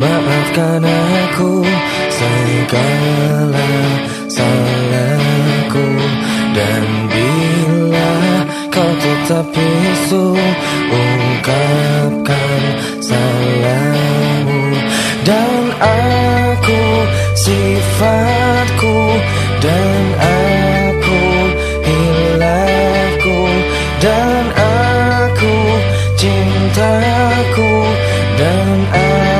maafkan aku segala salahku. Dan bila kau tetap bisu Ungkapkan salahmu. Dan aku sifatku. Dan aku hilafku. Dan aku cintaku. Dan aku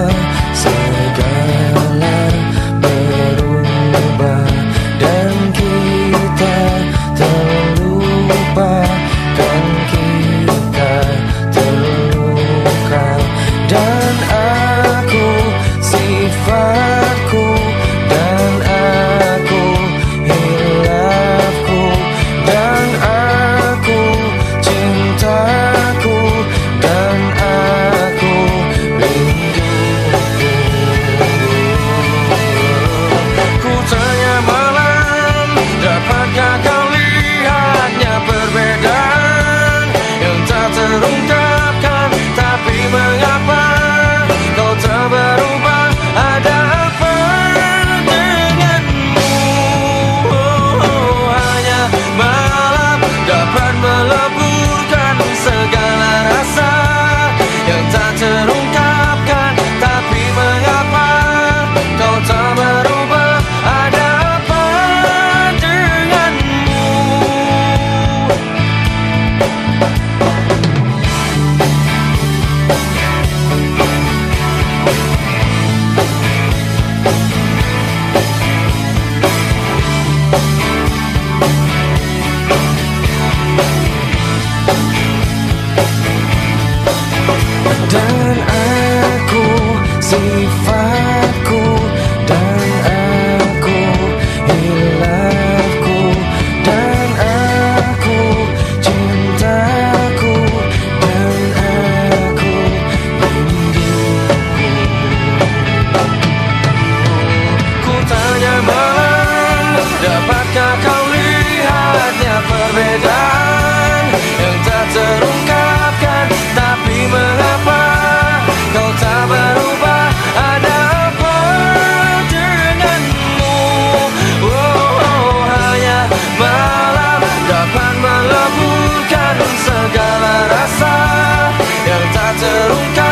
Dan aku sifatku Dan aku hilafku. Dan aku cintaku Dan aku rinduku Ku tanya malam Dapatkah kau lihatnya perbedaan Yang tak terungkapkan Yang tak terungkapkan